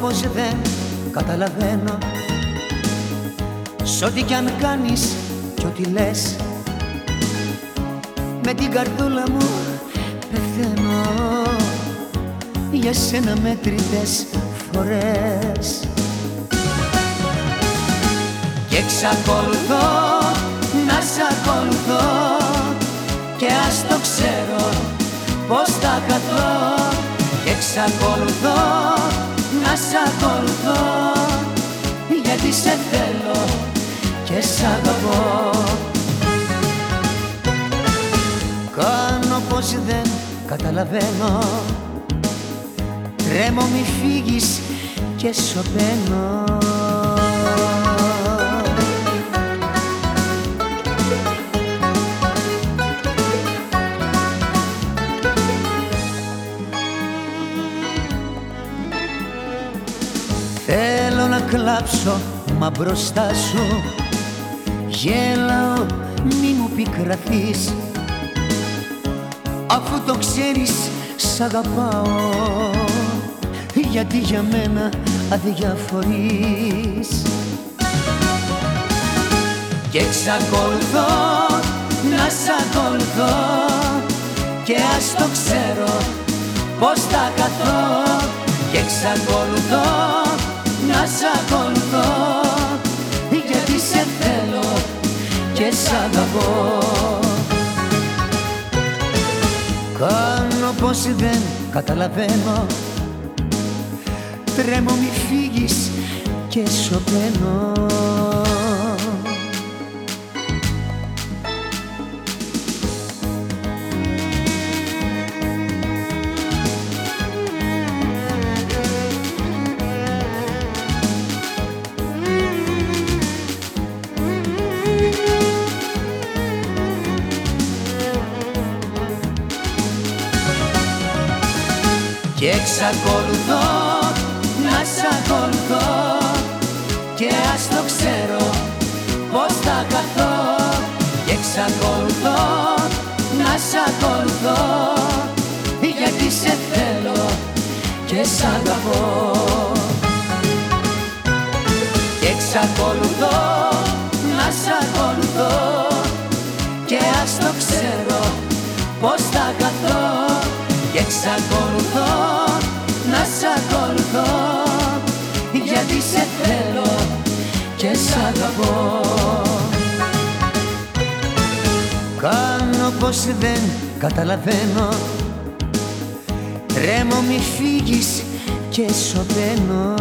πως δεν καταλαβαίνω. Σ' ό,τι κι αν κάνεις κι ό,τι λες Με την καρδούλα μου πεθαίνω. Για σένα μέτρητες φορές. Και εξακολουθώ να σ' ακολουθώ Και ας το ξέρω πως θα καθώ Και εξακολουθώ να σ' ακολουθώ Γιατί σε θέλω και σ' αγαπώ. Κάνω πως δεν καταλαβαίνω Τρέμω μη φύγεις και σωπαίνω Θέλω να κλάψω μα μπροστά σου Γέλαω μη μου πικραθείς. Αφού το ξέρεις σ' αγαπάω Γιατί για μένα αδιαφορείς. Και εξακολουθώ να σ' ακολουθώ Και ας το ξέρω πως θα καθώ. Και εξακολουθώ να σ' ακολουθώ Γιατί σε θέλω και σ' αγαπώ. Κάνω πως δεν καταλαβαίνω. Τρέμω μη φύγεις και σωπαίνω Και εξακολουθώ να σ' ακολουθώ. Και ας το ξέρω πως θα καθώ Και εξακολουθώ να σ' ακολουθώ. Γιατί σε θέλω και σ' αγαπώ. Και εξακολουθώ να σ' ακολουθώ. Και ας το ξέρω πως θα καθώ και εξακολουθώ να σ' ακολουθώ γιατί σε θέλω και σ' αγαπώ. Κάνω πως δεν καταλαβαίνω Τρέμω μη φύγεις και σωπαίνω